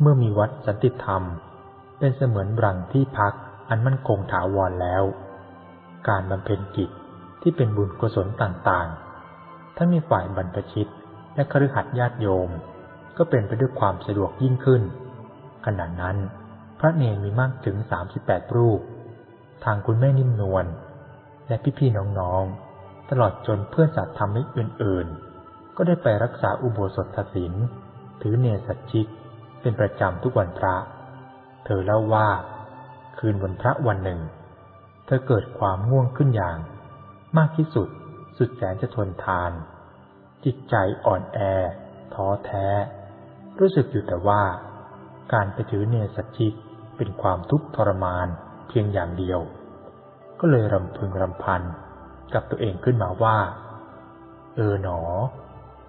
เมื่อมีวัดสันติธรรม เป็นเสมือนรังที่พักอันมั่นคงถาวรแล้ว การบำเพ็ญกิจที่เป็นบุญกุศลต่างๆทั้งในฝ่ายบรรพชิตและคฤหัสถ์ญาติโยม ก็เป็นไปด้วยความสะดวกยิ่งขึ้น ขณะนั้น พระเนรมีมากถึงสามสิบแปดรูป ทางคุณแม่นิ่มนวลและพี่ๆน้องๆ ตลอดจนเพื่อนสัตธรรมิกอื่นๆ ก็ได้ไปรักษาอุโบสถศีลถือเนสัจจิก เป็นประจำทุกวันพระ เธอเล่าว่า คืนวันพระวันหนึ่ง เธอเกิดความง่วงขึ้นอย่าง มากที่สุดสุดแสนจะทนทาน จิตใจอ่อนแอ ท้อแท้ รู้สึกอยู่แต่ว่า การไปถือเนสัจจิกเป็นความทุกข์ทรมานเพียงอย่างเดียว ก็เลยรำพึงรำพันกับตัวเองขึ้นมาว่า เออหนอ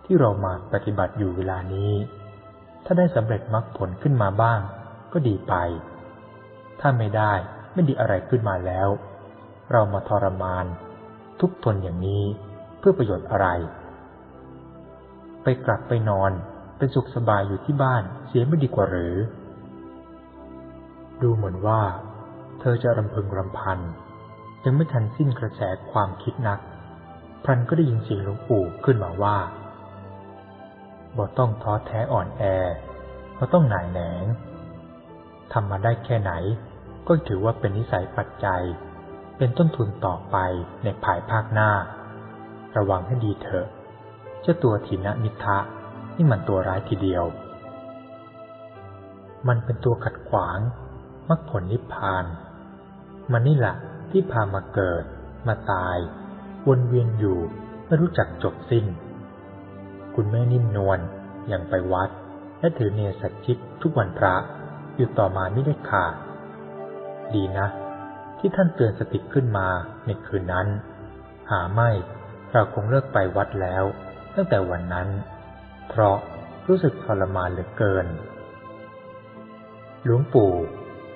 ที่เรามาปฏิบัติอยู่เวลานี้ ถ้าได้สำเร็จมรรคผลขึ้นมาบ้าง ก็ดีไป ถ้าไม่ได้ไม่ดีอะไรขึ้นมาแล้ว เรามาทรมาน ทุกทนอย่างนี้เพื่อประโยชน์อะไร ไปกลับไปนอนเป็นสุขสบายอยู่ที่บ้านเสียไม่ดีกว่าหรือ ดูเหมือนว่า เธอจะรำพึงรำพัน ยังไม่ทันสิ้นกระแสความคิดนัก พรันก็ได้ยินเสียงหลวงปู่ขึ้นมาว่า บ่ต้องท้อแท้อ่อนแอบ่ต้องหน่ายแหนงทำมาได้แค่ไหน ก็ถือว่าเป็นนิสัยปัจจัย เป็นต้นทุนต่อไปในภายภาคหน้า ระวังให้ดีเถอะเจ้าตัวถินะมิทะนี่มันตัวร้ายทีเดียว มันเป็นตัวขัดขวางมรรคผลนิพพาน มันนี่แหละที่พามาเกิด มาตาย วนเวียนอยู่ไม่รู้จักจบสิ้น คุณแม่นิ่มนวลยังไปวัด และถือเนสัจจิกทุกวันพระอยู่ต่อมาไม่ได้ขาด ดีนะ ที่ท่านเตือนสติขึ้นมาในคืนนั้น หาไม่เราคงเลิกไปวัดแล้ว ตั้งแต่วันนั้น เพราะรู้สึกทรมานเหลือเกิน หลวงปู่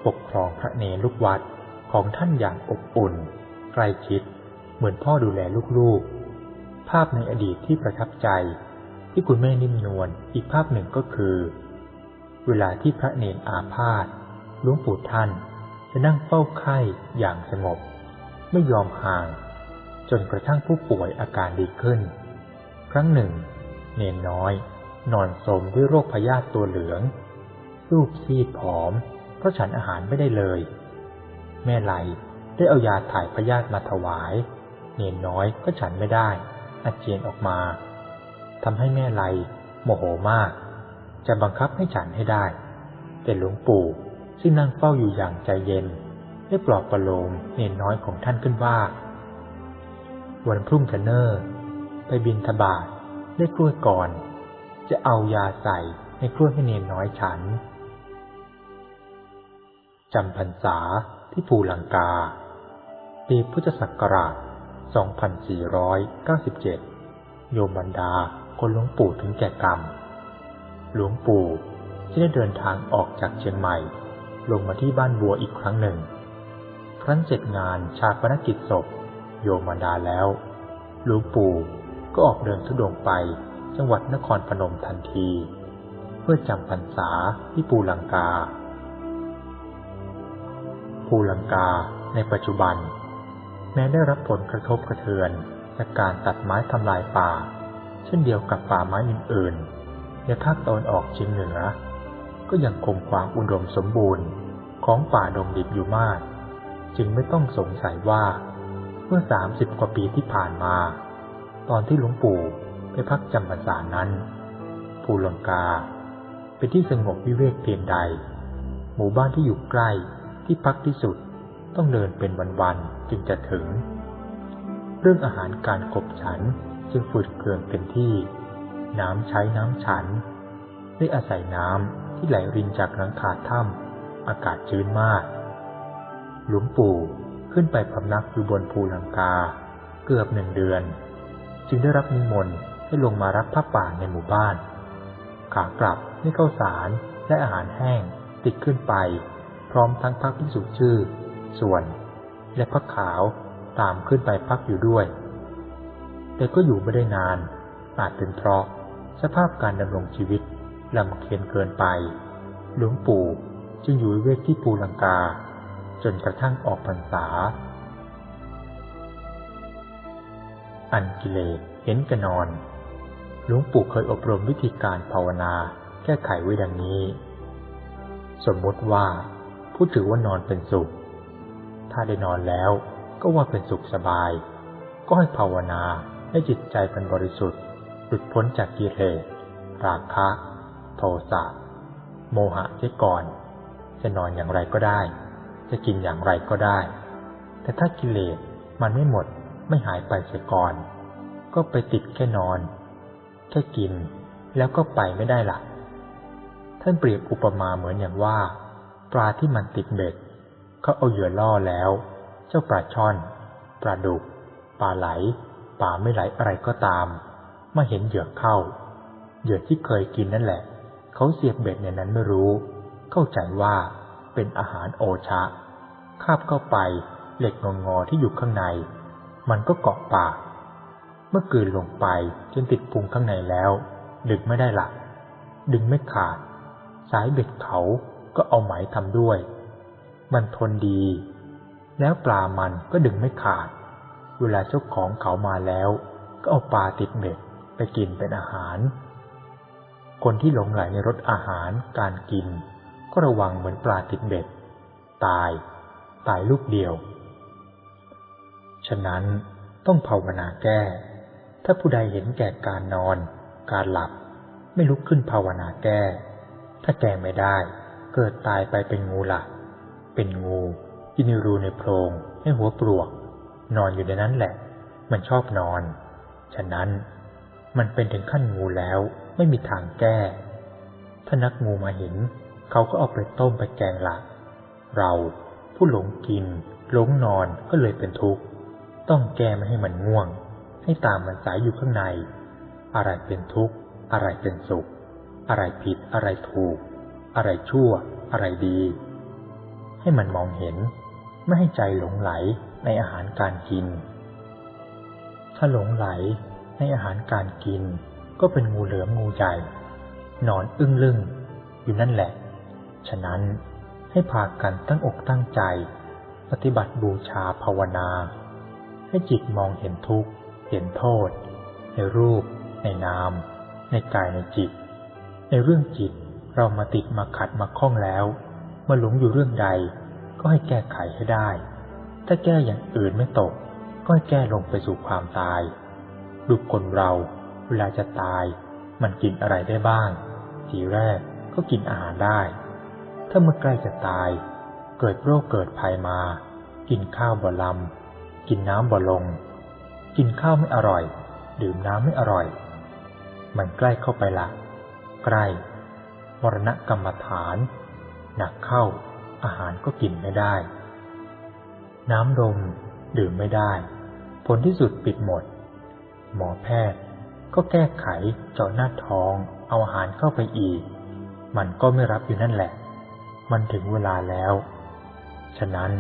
ปกครองพระเนรลูกวัดของท่านอย่างอบอุ่น ใกล้ชิด เหมือนพ่อดูแลลูกๆ ภาพในอดีตที่ประทับใจ ที่คุณแม่นิ่มนวลอีกภาพหนึ่งก็คือ เวลาที่พระเนรอาพาธหลวงปู่ท่านจะนั่งเฝ้าไข้อย่างสงบ ไม่ยอมห่าง จนกระทั่งผู้ป่วยอาการดีขึ้น ครั้งหนึ่ง เนนน้อย นอนสมด้วยโรคพยาธิตัวเหลือง รูปซีดผอม เพราะฉันอาหารไม่ได้เลย แม่ไหลได้เอายาถ่ายพยาธิมาถวาย เนนน้อยก็ฉันไม่ได้ อาเจียนออกมา ทำให้แม่ไลโมโหมาก จะบังคับให้ฉันให้ได้ แต่หลวงปู่ซึ่งนั่งเฝ้าอยู่อย่างใจเย็น ได้ปลอบประโลมเนนน้อยของท่านขึ้นว่า วันพรุ่งจะเนอร์ไปบินทบาทได้กล้วยก่อน จะเอายาใส่ในกล้วยให้เนนน้อยฉันจำพรรษาที่ภูลังกา ปีพุทธศักราช 2497 โยมบรรดาคนหลวงปู่ถึงแก่กรรม หลวงปู่จะได้เดินทางออกจากเชียงใหม่ ลงมาที่บ้านบัวอีกครั้งหนึ่ง ครั้นเสร็จงานชาปนกิจศพ โยมบรรดาแล้ว หลวงปู่ก็ออกเดินทุดงไปจังหวัดนครพนมทันที เพื่อจำพรรษาที่ปูลังกาภูลังกาในปัจจุบัน แม้ได้รับผลกระทบกระเทือน จากการตัดไม้ทำลายป่า เช่นเดียวกับป่าไม้อื่นๆในภาคตะวันออกเฉียงเหนือ ก็ยังคงความอุดมสมบูรณ์ของป่าดงดิบอยู่มาก จึงไม่ต้องสงสัยว่า เมื่อสามสิบกว่าปีที่ผ่านมา ตอนที่หลวงปู่ไปพักจำพรรษานั้น ภูลังกา เป็นที่สงบวิเวกเพียงใด หมู่บ้านที่อยู่ใกล้ที่พักที่สุดต้องเดินเป็นวันๆจึงจะถึง เรื่องอาหารการขบฉันจึงฝืดเคืองเต็มที่ น้ำใช้น้ำฉัน ได้อาศัยน้ำที่ไหลรินจากหลังคาถ้ำอากาศชื้นมาก หลวงปู่ขึ้นไปพำนักอยู่บนภูลังกา เกือบหนึ่งเดือน จึงได้รับนิมนต์ให้ลงมารับผ้าป่าในหมู่บ้าน ขากลับได้ข้าวสารและอาหารแห้งติดขึ้นไป พร้อมทั้งพักพิสุชื่อ ส่วน และพักขาว ตามขึ้นไปพักอยู่ด้วย แต่ก็อยู่ไม่ได้นาน อาจเป็นเพราะสภาพการดำรงชีวิตลำเค็นเกินไป หลวงปู่จึงอยู่เวกที่ปูลังกา จนกระทั่งออกพรรษา อันกิเลสเห็นกระนอน หลวงปู่เคยอบรมวิธีการภาวนาแก้ไขไว้ดังนี้ สมมติว่าผู้ถือว่านอนเป็นสุข ถ้าได้นอนแล้ว ก็ว่าเป็นสุขสบาย ก็ให้ภาวนาให้จิตใจเป็นบริสุทธิ์หลุดพ้นจากกิเลสราคะ โทสะโมหะเสียก่อน จะนอนอย่างไรก็ได้ จะกินอย่างไรก็ได้ แต่ถ้ากิเลสมันไม่หมดไม่หายไปเสียก่อน ก็ไปติดแค่นอน แค่กินแล้วก็ไปไม่ได้ละ่ะท่านเปรียบอุปมาเหมือนอย่างว่า ปลาที่มันติดเบ็ดเขาเอาเหยื่อล่อแล้ว เจ้าปลาช่อนปลาดุกปลาไหลปลาไม่ไหลอะไรก็ตามมาเห็นเหยื่อเข้า เหยื่อที่เคยกินนั่นแหละ เขาเสียบเบ็ดในนั้นไม่รู้ เข้าใจว่าเป็นอาหารโอชะ คาบเข้าไปเหล็กงองอที่อยู่ข้างใน มันก็เกาะปาก เมื่อกืนลงไปจนติดพุงข้างในแล้ว ดึงไม่ได้หละดึงไม่ขาด สายเบ็ดเขาก็เอาไหมทำด้วย มันทนดี แล้วปลามันก็ดึงไม่ขาด เวลาเจ้าของเขามาแล้ว ก็เอาปลาติดเบ็ดไปกินเป็นอาหาร คนที่หลงไหลในรสอาหารการกิน ก็ระวังเหมือนปลาติดเบ็ด ตาย ตายลูกเดียว ฉะนั้นต้องภาวนาแก้ ถ้าผู้ใดเห็นแก่การนอน การหลับ ไม่ลุกขึ้นภาวนาแก้ ถ้าแก้ไม่ได้ เกิดตายไปเป็นงูละ่ะ เป็นงู ยินรูในโพรงให้หัวปลวก นอนอยู่ในนั้นแหละ มันชอบนอน ฉะนั้นมันเป็นถึงขั้นงูแล้วไม่มีทางแก้ ถ้านักงูมาเห็น เขาก็เอาไปต้มไปแกงละเราผู้หลงกิน หลงนอนก็เลยเป็นทุกข์ ต้องแก้ไม่ให้มันง่วง ให้ตามมันสายอยู่ข้างใน อะไรเป็นทุกข์ อะไรเป็นสุข อะไรผิดอะไรถูก อะไรชั่ว อะไรดี ให้มันมองเห็น ไม่ให้ใจหลงไหลในอาหารการกิน ถ้าหลงไหลในอาหารการกิน ก็เป็นงูเหลือมงูใหญ่นอนอึ้งลึงอยู่นั่นแหละ ฉะนั้นให้พากันตั้งอกตั้งใจ ปฏิบัติบูชาภาวนา ให้จิตมองเห็นทุกข์ เห็นโทษ ในรูป ในนาม ในกายในจิต ในเรื่องจิตเรามาติดมาขัดมาคล้องแล้ว มาหลงอยู่เรื่องใด ก็ให้แก้ไขให้ได้ ถ้าแก้อย่างอื่นไม่ตก ก็ให้แก้ลงไปสู่ความตายดูคนเรา เวลาจะตาย มันกินอะไรได้บ้าง ทีแรกก็กินอาหารได้ ถ้าเมื่อใกล้จะตาย เกิดโรคเกิดภัยมา กินข้าวบ่ลำกินน้ำบ่ลง กินข้าวไม่อร่อย ดื่มน้ำไม่อร่อย มันใกล้เข้าไปละ ใกล้ มรณะกรรมฐาน หนักเข้า อาหารก็กินไม่ได้ น้ำดมดื่มไม่ได้ ผลที่สุดปิดหมด หมอแพทย์ก็แก้ไขเจาะหน้าท้อง เอาอาหารเข้าไปอีก มันก็ไม่รับอยู่นั่นแหละ มันถึงเวลาแล้ว ฉะนั้น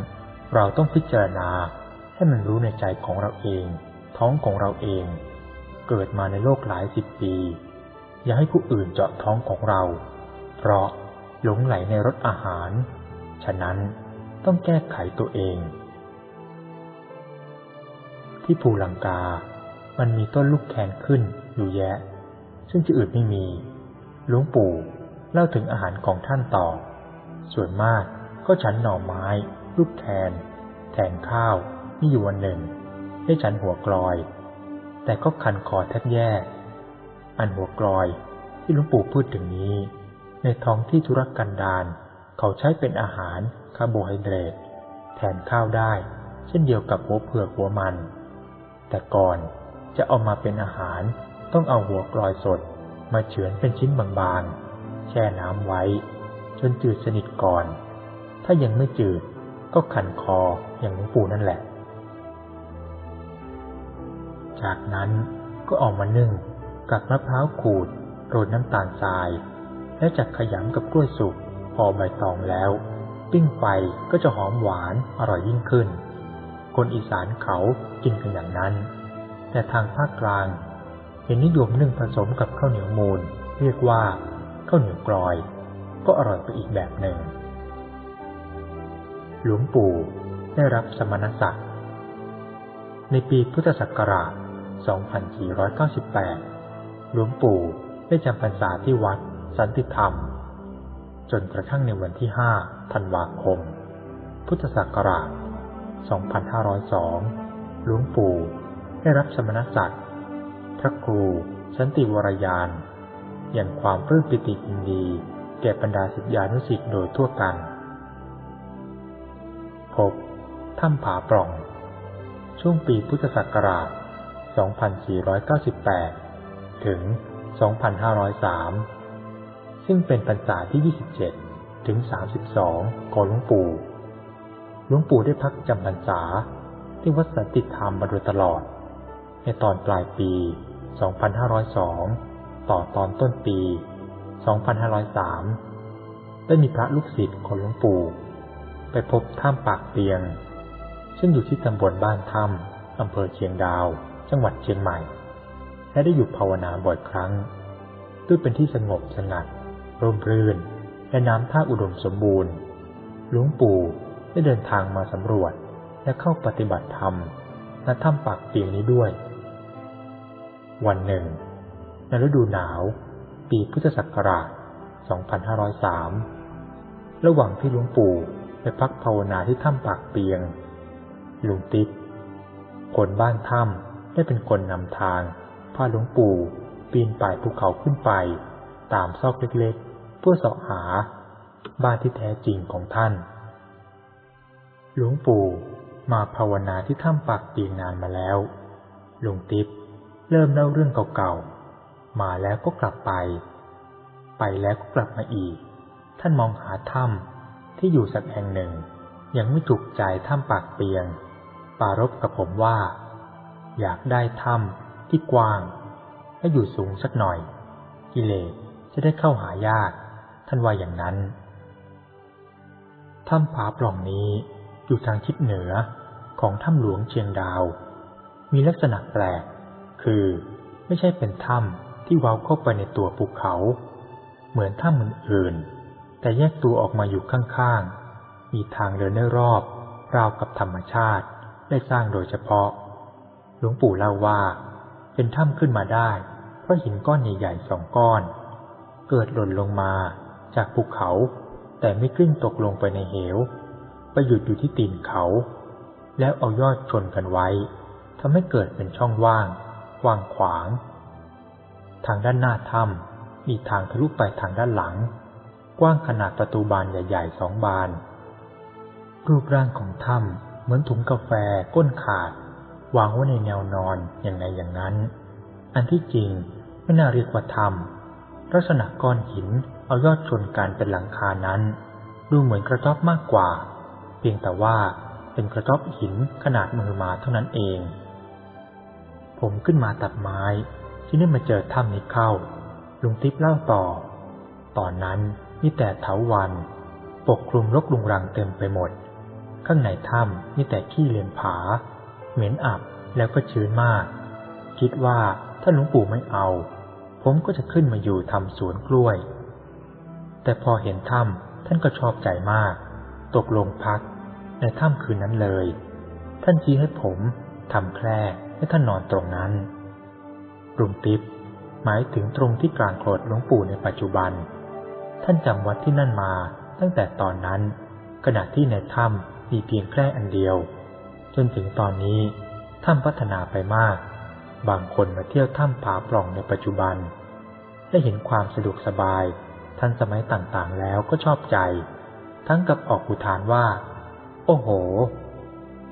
เราต้องพิจารณาให้มันรู้ในใจของเราเอง ท้องของเราเอง เกิดมาในโลกหลายสิบปี อย่าให้ผู้อื่นเจาะท้องของเรา เพราะหลงไหลในรสอาหาร ฉะนั้นต้องแก้ไขตัวเอง ที่ภูลังกา มันมีต้นลูกแคนขึ้นอยู่แยะ ซึ่งที่อื่นไม่มีหลวงปู่เล่าถึงอาหารของท่านต่อ ส่วนมากก็ฉันหน่อไม้ ลูกแคนแทนข้าวนี่อยู่วันหนึ่ง ได้ฉันหัวกลอย แต่ก็คันคอแทบแย่ อันหัวกลอยที่หลวงปู่พูดถึงนี้ ในท้องที่ธุรกันดาร เขาใช้เป็นอาหารคาร์โบไฮเดรตแทนข้าวได้ เช่นเดียวกับหัวเผือกหัวมัน แต่ก่อนจะเอามาเป็นอาหารต้องเอาหัวกลอยสด มาเฉือนเป็นชิ้นบางๆ แช่น้ำไว้ จนจืดสนิทก่อน ถ้ายังไม่จืดก็ขันคออย่างหลวงปู่นั่นแหละ จากนั้นก็ออกมานึ่งกับมะพร้าวขูดโรยน้ำตาลทราย และจักขยำกับกล้วยสุก พอใบตองแล้ว ปิ้งไฟก็จะหอมหวานอร่อยยิ่งขึ้น คนอีสานเขากินกันอย่างนั้น แต่ทางภาคกลางเห็นนิยมนึ่งผสมกับข้าวเหนียวมูล เรียกว่าข้าวเหนียวกลอย ก็อร่อยไปอีกแบบหนึ่ง หลวงปู่ได้รับสมณศักดิ์ในปีพุทธศักราช 2498 หลวงปู่ได้จำพรรษาที่วัดสันติธรรม จนกระทั่งในวันที่ 5 ธันวาคม พุทธศักราช 2502 หลวงปู่ได้รับสมณศักดิ์พระครูสันติวรยาน อย่างความปลื้มปิติยินดี แก่บรรดาศิษยานุศิษย์โดยทั่วกันพบถ้ำผาปล่อง ช่วงปีพุทธศักราช 2498 ถึง 2503 ซึ่งเป็นพรรษาที่ 27 ถึง 32 ของหลวงปู่ หลวงปู่ได้พักจำพรรษาที่วัดสันติธรรมมาโดยตลอด ในตอนปลายปี 2502 ต่อตอนต้นปี 2503 ได้มีพระลูกศิษย์ของหลวงปู่ ไปพบถ้ำปากเปียง ซึ่งอยู่ที่ตำบลบ้านถ้ำอำเภอเชียงดาว จังหวัดเชียงใหม่ และได้อยู่ภาวนาบ่อยครั้ง ด้วยเป็นที่สงบสงัด ร่มรื่นและน้ำท่าอุดมสมบูรณ์ หลวงปู่ได้เดินทางมาสำรวจและเข้าปฏิบัติธรรมณถ้ำปากเปียงนี้ด้วย วันหนึ่ง ในฤดูหนาว ปีพุทธศักราช 2503 ระหว่างที่หลวงปู่ไปพักภาวนาที่ถ้ำปากเปียง ลุงติ๊กคนบ้านถ้ำได้เป็นคนนำทางพาหลวงปู่ปีนป่ายภูเขาขึ้นไป ตามซอกเล็ก เพื่อเสาะหาบ้านที่แท้จริงของท่าน หลวงปู่มาภาวนาที่ถ้ำปากเปียงนานมาแล้วหลุงติ๊บเริ่มเล่าเรื่องเก่าๆ มาแล้วก็กลับไป ไปแล้วก็กลับมาอีก ท่านมองหาถ้ำที่อยู่สักแห่งหนึ่ง ยังไม่ถูกใจถ้ำปากเปียง ปารบกับผมว่า อยากได้ถ้ำที่กว้าง และอยู่สูงสักหน่อย กิเลสจะได้เข้าหายาก ท่านว่าอย่างนั้น ถ้ำผาปล่องนี้อยู่ทางทิศเหนือของถ้ำหลวงเชียงดาว มีลักษณะแปลก คือไม่ใช่เป็นถ้ำที่เว้าเข้าไปในตัวภูเขา เหมือนถ้ำอื่นๆแต่แยกตัวออกมาอยู่ข้างๆ มีทางเดินรอบราวกับธรรมชาติได้สร้างโดยเฉพาะ หลวงปู่เล่าว่า เป็นถ้ำขึ้นมาได้ เพราะหินก้อนใหญ่ๆสองก้อน เกิดหล่นลงมา จากภูเขา แต่ไม่กลิ้งตกลงไปในเหว ไปหยุดอยู่ที่ตีนเขา แล้วเอายอดชนกันไว้ทำให้เกิดเป็นช่องว่างกว้างขวาง ทางด้านหน้าถ้ำมีทางทะลุไปทางด้านหลัง กว้างขนาดประตูบานใหญ่ๆสองบาน รูปร่างของถ้ำเหมือนถุงกาแฟก้นขาด วางไว้ในแนวนอนอย่างไรอย่างนั้น อันที่จริงไม่น่าเรียกว่าถ้ำลักษณะก้อนหิน เอายอดชนกันเป็นหลังคานั้น ดูเหมือนกระต๊อบมากกว่า เพียงแต่ว่าเป็นกระต๊อบหินขนาดมือมาเท่านั้นเอง ผมขึ้นมาตัดไม้ ที่นี่มาเจอถ้ำนี้เข้า ลุงติ๊บเล่าต่อ ตอนนั้นมีแต่เถาวัน ปกคลุมรกลุงรังเต็มไปหมด ข้างในถ้ำมีแต่ขี้เลียนผา เหม็นอับแล้วก็ชื้นมาก คิดว่าถ้าหลวงปู่ไม่เอา ผมก็จะขึ้นมาอยู่ทำสวนกล้วย แต่พอเห็นถ้ำท่านก็ชอบใจมาก ตกลงพัก ในถ้ำคืนนั้นเลย ท่านชี้ให้ผมทำแคร่ให้ท่านนอนตรงนั้นรุมติบหมายถึงตรงที่กลางโกรธหลวงปู่ในปัจจุบัน ท่านจำวัดที่นั่นมาตั้งแต่ตอนนั้น ขณะที่ในถ้ำมีเพียงแคร่อันเดียว จนถึงตอนนี้ถ้ำพัฒนาไปมาก บางคนมาเที่ยวถ้ำผาปล่องในปัจจุบัน ได้เห็นความสะดวกสบาย ทันสมัยต่างๆแล้วก็ชอบใจ ทั้งกับออกอุทานว่า โอ้โห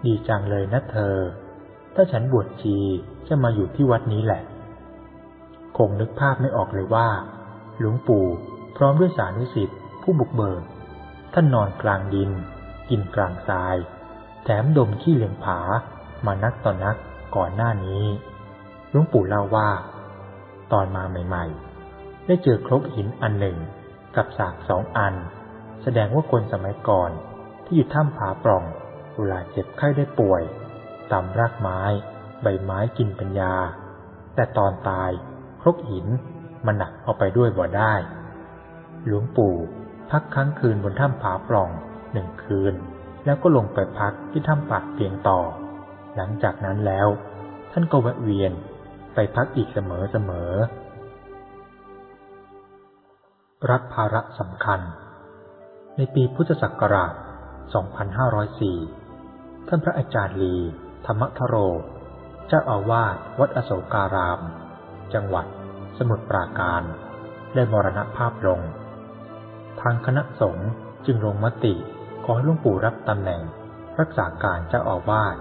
ดีจังเลยนะเธอ ถ้าฉันบวชชีจะมาอยู่ที่วัดนี้แหละ คงนึกภาพไม่ออกเลยว่า หลวงปู่พร้อมด้วยสานุสิทธิ์ผู้บุกเบิกท่านนอนกลางดิน กินกลางทราย แถมดมขี้เหลียงผา มานักต่อนนักก่อนหน้านี้หลวงปู่เล่าว่า ตอนมาใหม่ ๆ ได้เจอครกหินอันหนึ่ง กับสากสองอัน แสดงว่าคนสมัยก่อน ที่อยู่ถ้ำผาปล่องเวลาเจ็บไข้ได้ป่วยตำรากไม้ ใบไม้กินปัญญา แต่ตอนตายครกหินมันหนักเอาไปด้วยบ่ได้ หลวงปู่พักค้างคืนบนถ้ำผาปล่องหนึ่งคืน แล้วก็ลงไปพักที่ถ้ำปากเพียงต่อ หลังจากนั้นแล้ว ท่านก็แวะเวียนไปพักอีกเสมอเสมอ รับภาระสำคัญ ในปีพุทธศักราช 2504 ท่านพระอาจารย์ลี ธรรมทโร เจ้าอาวาสวัดอโศการาม จังหวัด สมุทรปราการ ได้มรณภาพลง ทางคณะสงฆ์จึงลงมติขอให้หลวงปู่รับตำแหน่งรักษาการเจ้าอาวาส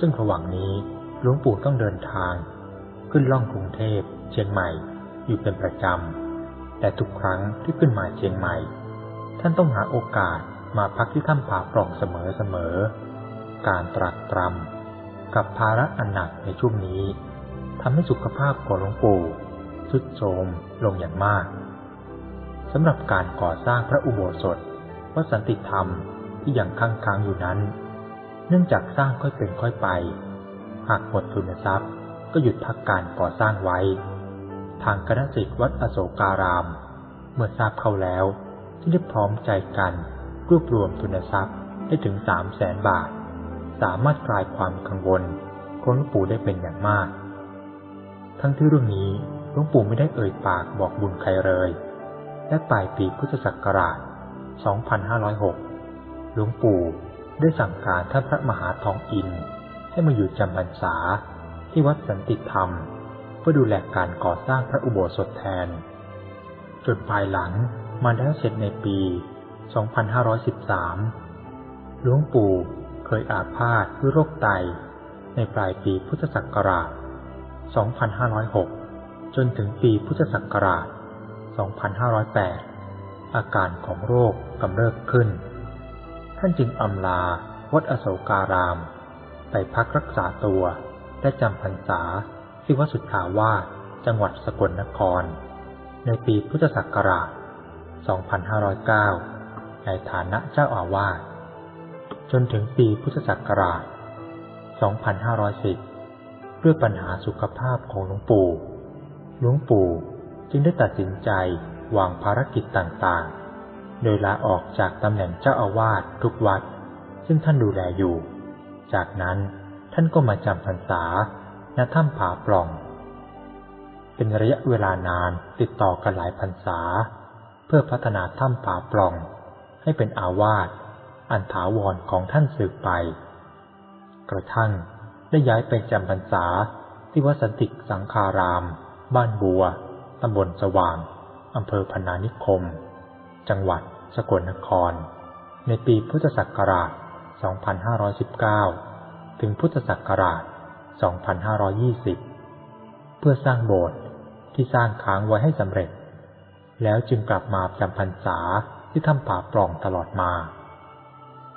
ซึ่งระหว่างนี้หลวงปู่ต้องเดินทาง ขึ้นล่องกรุงเทพเชียงใหม่อยู่เป็นประจำ แต่ทุกครั้งที่ขึ้นมาเชียงใหม่ ท่านต้องหาโอกาสมาพักที่ถ้ำผาปล่องเสมอๆ การตรักตรำกับภาระอันหนักในช่วงนี้ทำให้สุขภาพของหลวงปู่ทรุดโทรมลงอย่างมากสำหรับการก่อสร้างพระอุโบสถวัดสันติธรรมที่ยังค้างค้างอยู่นั้น เนื่องจากสร้างค่อยเป็นค่อยไป หากหมดทุนทรัพย์ก็หยุดพักการก่อสร้างไว้ ทางคณะสิทธิ์วัดอโศการาม เมื่อทราบเข้าแล้วที่ได้พร้อมใจกันรวบรวมทุนทรัพย์ได้ถึงสามแสนบาท สามารถคลายความกังวลของหลวงปู่ได้เป็นอย่างมาก ทั้งที่เรื่องนี้หลวงปู่ไม่ได้เอ่ยปากบอกบุญใครเลย และปลายปีพุทธศักราช 2506 หลวงปู่ได้สั่งการท่านพระมหาทองอินให้มาอยู่จำพรรษาที่วัดสันติธรรม พื่อดูแลการก่อสร้างพระอุโบสถแทน จนภายหลังมาแล้วเสร็จในปี 2513 หลวงปู่เคยอาพาธด้วยโรคไต ในปลายปีพุทธศักราช 2506 จนถึงปีพุทธศักราช 2508 อาการของโรคกำเริบขึ้น ท่านจึงอำลาวัดอโศการาม ไปพักรักษาตัวและจำพรรษา ที่วัดสุทธาวาสจังหวัดสกลนคร ในปีพุทธศักราช 2509 ในฐานะเจ้าอาวาส จนถึงปีพุทธศักราช 2510 ด้วยปัญหาสุขภาพของหลวงปู่ หลวงปู่จึงได้ตัดสินใจวางภารกิจต่างๆ โดยลาออกจากตำแหน่งเจ้าอาวาสทุกวัด ซึ่งท่านดูแลอยู่ จากนั้นท่านก็มาจำพรรษา ณถ้ำผาปล่อง เป็นระยะเวลานานติดต่อกันหลายพรรษา เพื่อพัฒนาถ้ำผาปล่อง ให้เป็นอาวาสอันถาวรของท่านสืบไป กระทั่งได้ย้ายไปจำพรรษาที่วัดสันติสังคาราม บ้านบัวตำบลสว่างอำเภอพนานิคม จังหวัดสกลนคร ในปีพุทธศักราช 2519 ถึงพุทธศักราช 2520 เพื่อสร้างโบสถ์ที่สร้างค้างไว้ให้สำเร็จ แล้วจึงกลับมาจำพรรษาที่ถ้ำผาปล่องตลอดมา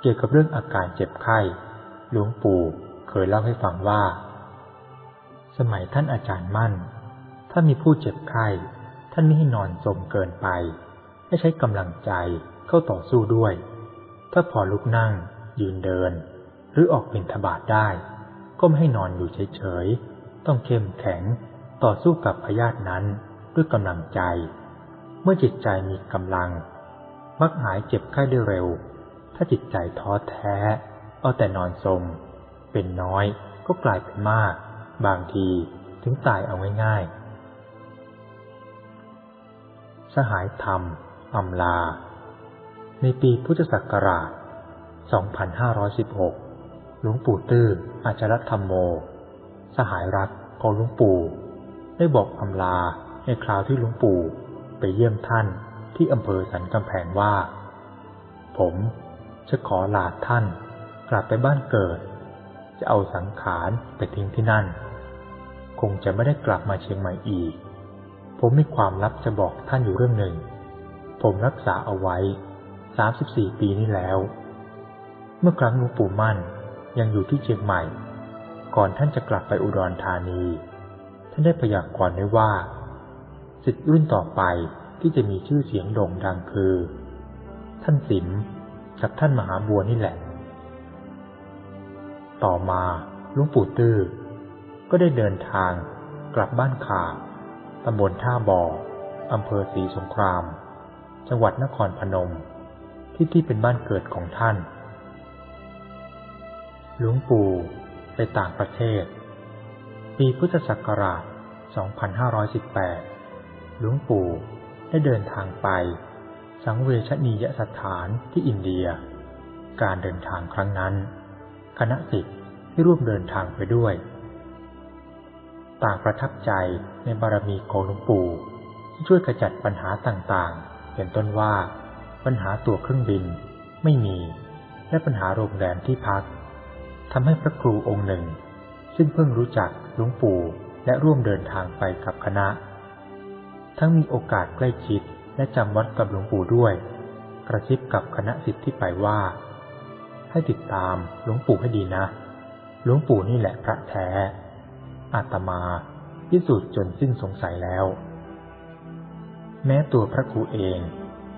เกี่ยวกับเรื่องอาการเจ็บไข้ หลวงปู่เคยเล่าให้ฟังว่า สมัยท่านอาจารย์มั่น ถ้ามีผู้เจ็บไข้ ท่านไม่ให้นอนสมเกินไป ให้ใช้กำลังใจเข้าต่อสู้ด้วย ถ้าพอลุกนั่ง ยืนเดิน หรือออกเป็นทบาทได้ ก็ไม่ให้นอนอยู่เฉยๆ ต้องเข้มแข็งต่อสู้กับพยาธินั้นด้วยกำลังใจ เมื่อจิตใจมีกำลัง มักหายเจ็บไข้ได้เร็ว ถ้าจิตใจท้อแท้ เอาแต่นอนสมเป็นน้อยก็กลายเป็นมาก บางทีถึงตายเอาง่ายๆ สหายธรรมอำลา ในปีพุทธศักราช 2516 หลวงปู่ตื้ออาจารธรรมโม สหายรักของหลวงปู่ ได้บอกอำลาในคราวที่หลวงปู่ไปเยี่ยมท่านที่อำเภอสันกำแพงว่า ผมจะขอลาท่านกลับไปบ้านเกิด จะเอาสังขารไปทิ้งที่นั่น คงจะไม่ได้กลับมาเชียงใหม่อีก ผมมีความลับจะบอกท่านอยู่เรื่องหนึ่ง ผมรักษาเอาไว้สามสิบสี่ปีนี้แล้ว เมื่อครั้งหลวงปู่มั่น ยังอยู่ที่เชียงใหม่ ก่อนท่านจะกลับไปอุดรธานี ท่านได้พยากรณ์ไว้ว่าสิทธิ์รุ่นต่อไปที่จะมีชื่อเสียงโด่งดังคือ ท่านสิมกับท่านมหาบัวนี่แหละ ต่อมาลวงปู่ตื้อก็ได้เดินทางกลับบ้านขาตำบลท่าบ่ออำเภอศรีสงคราม จังหวัดนครพนม ที่ที่เป็นบ้านเกิดของท่าน หลวงปู่ไปต่างประเทศ ปีพุทธศักราช 2518 หลวงปู่ได้เดินทางไป สังเวชนียสถานที่อินเดีย การเดินทางครั้งนั้น คณะสิทธิ์ที่ร่วมเดินทางไปด้วย ต่างประทับใจในบารมีของหลวงปู่ที่ช่วยขจัดปัญหาต่างๆ เป็นต้นว่า ปัญหาตัวเครื่องบินไม่มี และปัญหาโรงแรมที่พัก ทำให้พระครูองค์หนึ่ง ซึ่งเพิ่งรู้จักหลวงปู่และร่วมเดินทางไปกับคณะ ทั้งมีโอกาสใกล้ชิดและจำวัดกับหลวงปู่ด้วย กระซิบกับคณะสิทธิ์ที่ไปว่า ให้ติดตามหลวงปู่ให้ดีนะ หลวงปู่นี่แหละพระแท้ อาตมาพิสูจน์จนสิ้นสงสัยแล้ว แม้ตัวพระครูเอง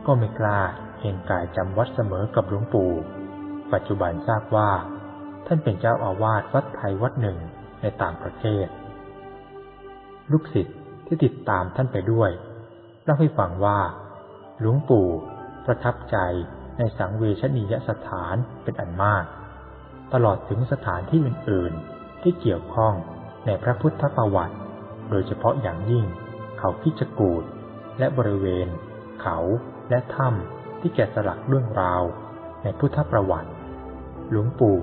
ก็ไม่กล้าเห็นกายจำวัดเสมอกับหลวงปู่ ปัจจุบันทราบว่า ท่านเป็นเจ้าอาวาสวัดไทยวัดหนึ่งในต่างประเทศ ลูกศิษย์ที่ติดตามท่านไปด้วยเล่าให้ฟังว่า หลวงปู่ประทับใจในสังเวชนียสถานเป็นอันมาก ตลอดถึงสถานที่อื่น ๆ ที่เกี่ยวข้องในพระพุทธประวัติ โดยเฉพาะอย่างยิ่ง เขาพิจกูดและบริเวณ เขาและถ้ำที่แกะสลักเรื่องราว ในพุทธประวัติ หลวงปู่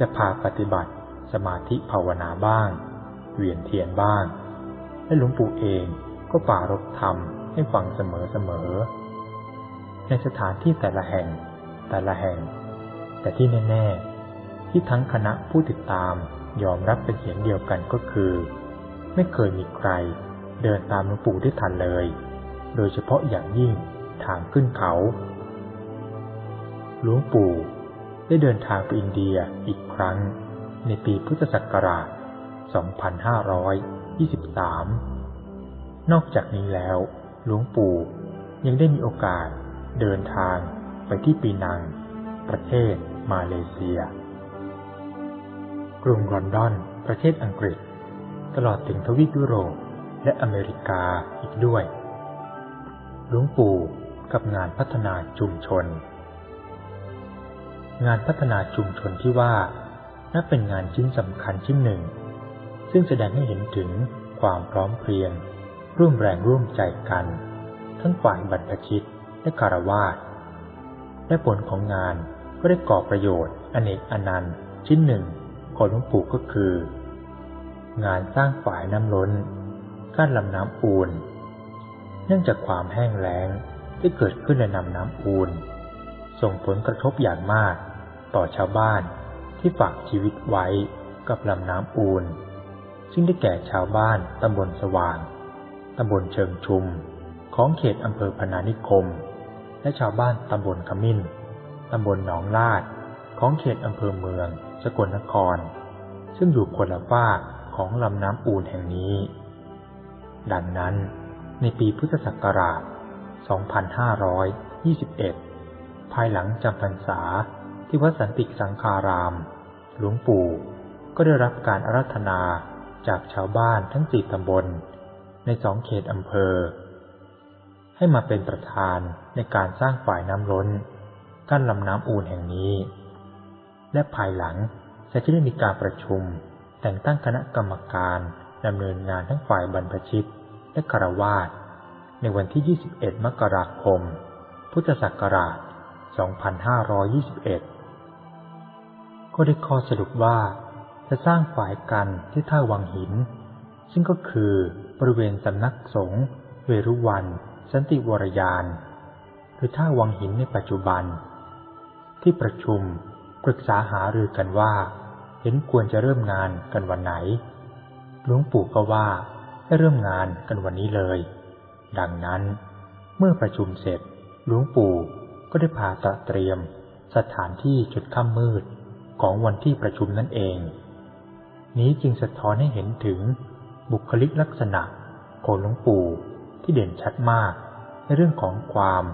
จะพาปฏิบัติสมาธิภาวนาบ้าง เวียนเทียนบ้าง และหลวงปู่เองก็ป่ารบธรรมให้ฟังเสมอๆ ในสถานที่แต่ละแห่งแต่ละแห่ง แต่ที่แน่ ๆ ที่ทั้งคณะผู้ติดตามยอมรับเป็นเสียงเดียวกันก็คือ ไม่เคยมีใครเดินตามหลวงปู่ได้ทันเลย โดยเฉพาะอย่างยิ่งทางขึ้นเขา หลวงปู่ ได้เดินทางไปอินเดียอีกครั้ง ในปีพุทธศักราช 2523 นอกจากนี้แล้ว หลวงปู่ยังได้มีโอกาสเดินทางไปที่ปีนัง ประเทศมาเลเซีย กรุงลอนดอน ประเทศอังกฤษ ตลอดถึงทวีปยุโรปและอเมริกาอีกด้วย หลวงปู่กับงานพัฒนาชุมชน งานพัฒนาชุมชนที่ว่านับเป็นงานชิ้นสำคัญชิ้นหนึ่ง ซึ่งแสดงให้เห็นถึงความพร้อมเพรียง ร่วมแรงร่วมใจกัน ทั้งฝ่ายบรรพชิตและคารวาสและผลของงานก็ได้ก่อประโยชน์อเนกอนันต์ชิ้นหนึ่งของหลวงปู่ก็คือ งานสร้างฝ่ายน้ำล้นกั้นลำน้ำอูนเนื่องจากความแห้งแล้งที่เกิดขึ้นในลำน้ำอูนส่งผลกระทบอย่างมาก ต่อชาวบ้านที่ฝากชีวิตไว้กับลำน้ำอูน ซึ่งได้แก่ชาวบ้านตำบลสว่าง ตำบลเชิงชุม ของเขตอำเภอพนานิคม และชาวบ้านตำบลขมิ้น ตำบลหนองลาด ของเขตอำเภอเมืองสกลนคร ซึ่งอยู่คนละฝากของลำน้ำอูนแห่งนี้ ดังนั้นในปีพุทธศักราช 2521 ภายหลังจำพรรษา ที่วัดสันติสังคาราม หลวงปู่ก็ได้รับการอารัธนาจากชาวบ้านทั้งสี่ตำบล ในสองเขตอำเภอ ให้มาเป็นประธานในการสร้างฝ่ายน้ำล้น กั้นลำน้ำอูนแห่งนี้ และภายหลังจะได้มีการประชุม แต่งตั้งคณะกรรมการดำเนินงานทั้งฝ่ายบรรพชิตและคารวาสในวันที่ 21 มกราคม พุทธศักราช 2521 ก็ได้ข้อสรุปว่า จะสร้างฝ่ายกันที่ท่าวังหิน ซึ่งก็คือบริเวณสำนักสงฆ์เวรุวัน สันติวรยาน หรือท่าวังหินในปัจจุบัน ที่ประชุมปรึกษาหารือกันว่า เห็นควรจะเริ่มงานกันวันไหน หลวงปู่ก็ว่าให้เริ่มงานกันวันนี้เลย ดังนั้น เมื่อประชุมเสร็จหลวงปู่ก็ได้พาตะเตรียม สถานที่จุดค่ำมืด ของวันที่ประชุมนั่นเอง นี้จึงสะท้อนให้เห็นถึงบุคลิกลักษณะของหลวงปู่ที่เด่นชัดมาก ในเรื่องของความ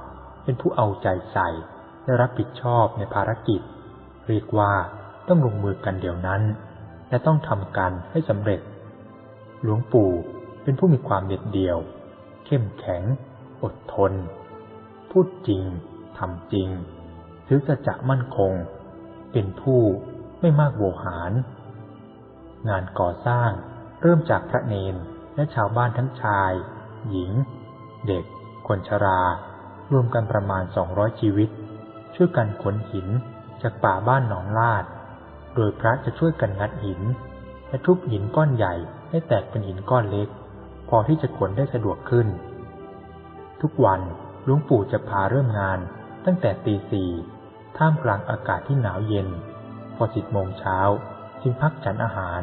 เป็นผู้เอาใจใส่และรับผิดชอบในภารกิจ เรียกว่าต้องลงมือกันเดี๋ยวนั้น และต้องทำกันให้สำเร็จ หลวงปู่เป็นผู้มีความเด็ดเดี่ยว เข้มแข็ง อดทน พูดจริงทำจริงถือสัจจะมั่นคง เป็นผู้ไม่มากโวหาร งานก่อสร้างเริ่มจากพระเนนและชาวบ้านทั้งชาย หญิง เด็ก คนชรา รวมกันประมาณสองร้อยชีวิต ช่วยกันขนหินจากป่าบ้านหนองลาด โดยพระจะช่วยกันงัดหิน และทุบหินก้อนใหญ่ให้แตกเป็นหินก้อนเล็ก พอที่จะขนได้สะดวกขึ้น ทุกวันหลวงปู่จะพาเริ่มงานตั้งแต่ตีสี่ ท่ามกลางอากาศที่หนาวเย็น พอสิบโมงเช้าจึงพักฉันอาหาร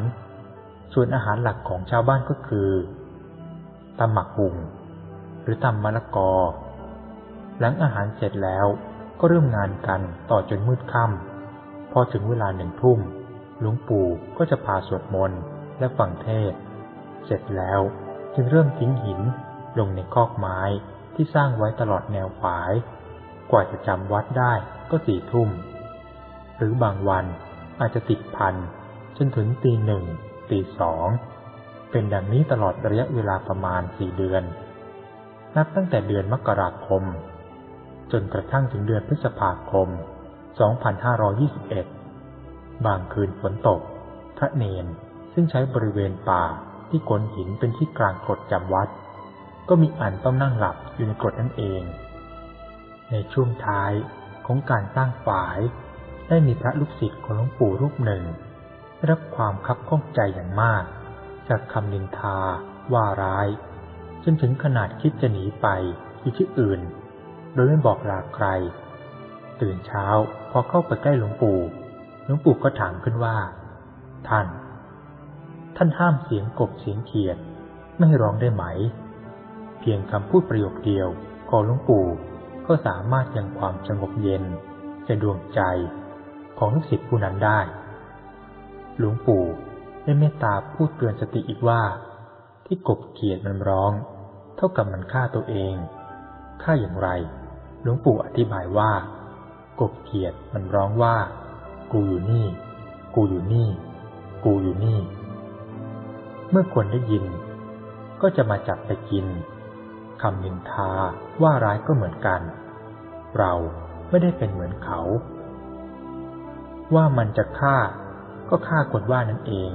ส่วนอาหารหลักของชาวบ้านก็คือตำหมักหุ่งหรือตำมะละกอ หลังอาหารเสร็จแล้วก็เริ่มงานกันต่อจนมืดค่ำพอถึงเวลาหนึ่งทุ่มหลวงปู่ก็จะพาสวดมนต์และฟังเทศ เสร็จแล้วจึงเริ่มทิ้งหินลงในคอกไม้ที่สร้างไว้ตลอดแนวฝาย กว่าจะจำวัดได้ ก็สี่ทุ่ม หรือบางวันอาจจะติดพันจนถึงตีหนึ่งตีสองเป็นดังนี้ตลอดระยะเวลาประมาณสี่เดือน นับตั้งแต่เดือนมกราคม จนกระทั่งถึงเดือนพฤษภาคม 2521 บางคืนฝนตก พระเนนซึ่งใช้บริเวณป่าที่ขนหินเป็นที่กลางกรดจำวัด ก็มีอันต้องนั่งหลับอยู่ในกรดนั่นเอง ในช่วงท้าย ของการสร้างฝาย ได้มีพระลูกศิษย์ของหลวงปู่รูปหนึ่ง ได้รับความคับข้องใจอย่างมาก จากคำนินทา ว่าร้าย จนถึงขนาดคิดจะหนีไปอยู่ที่อื่น โดยไม่บอกลาใคร ตื่นเช้าพอเข้าไปใกล้หลวงปู่หลวงปู่ก็ถามขึ้นว่า ท่าน ท่านห้ามเสียงกบเสียงเขียด ไม่ให้ร้องได้ไหม เพียงคำพูดประโยคเดียวของหลวงปู่ ก็สามารถยังความสงบเย็นในดวงใจของลูกศิษย์ผู้นั้นได้ หลวงปู่ได้เมตตาพูดเตือนสติอีกว่า ที่กบเขียดมันร้อง เท่ากับมันฆ่าตัวเองฆ่าอย่างไร หลวงปู่อธิบายว่า กบเขียดมันร้องว่า กูอยู่นี่ กูอยู่นี่ กูอยู่นี่ เมื่อคนได้ยิน ก็จะมาจับไปกิน คำนินทาว่าร้ายก็เหมือนกัน เราไม่ได้เป็นเหมือนเขา ว่ามันจะฆ่าก็ฆ่าคนว่านั่นเอง